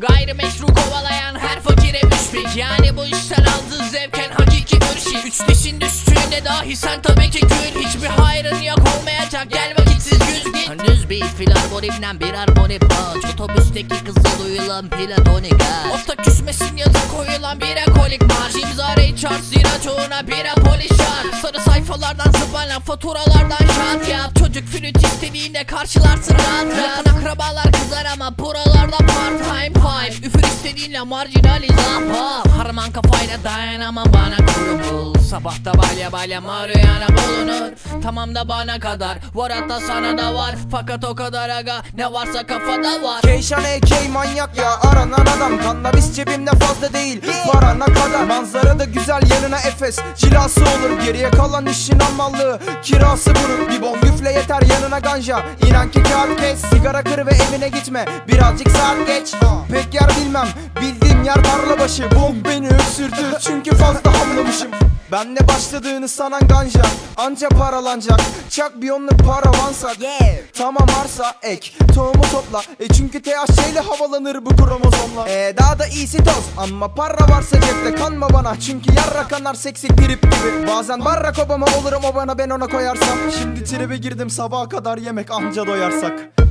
Gayrimeşru kovalayan her fakire müşfik Yani bu işten aldığı zevken hakiki mürşit Üç dişin düştüğünde dahi sen tabii ki gül. Hiçbir hayrın yok olmayacak. Gel vakitsiz yüz git. Düz bir filarmonimden bir harmoni punch Otobüsteki kızı duyulan platonik aşk. Ota küsmesin yazı koyulan bir ekolik marş Recharge zira çoğuna bira polişan Sarı sayfalardan zıbana faturalardan şart yap. Çocuk flüt istediğinde karşılarsın rahat Yakın akrabalar kızar ama buralarda part time pipe. Üfür istediğinle marjinaliz ahbap Harman kafayla dayanamam bana kuru bul. Sabahta balya balya maruyana bulunur. Tamam da bana kadar. Var hatta sana da var. Fakat o kadar aga Ne varsa kafada var. Keyşan AK manyak ya aranan adam. Kannabis cebimde fazla değil. Varana kadar? Manzara da güzel yanına Efes Cilası olur. Geriye kalan işin amallığı Kirası burun bir bon güfle yeter yanına ganja. İnan ki kağıt kes. Sigara kır ve evine gitme. Birazcık saat geç. Pek yer bilmem. Bildiğim yer tarla başı. Bom beni öksürdü. Çünkü fazla hamlamışım ben de başladığını sanan ganja Anca paralanacak. Çak bir onluk paravansak Tamam arsa ek. Tohumu topla e Çünkü THC ile havalanır bu kromozomla e, Daha da iyisi toz Ama para varsa cepte kanma bana. Çünkü yarra kanar seksi trip gibi. Bazen Barack Obama olurum o bana ben ona koyarsam. Şimdi tribe girdim sabaha kadar yemek anca doyarsak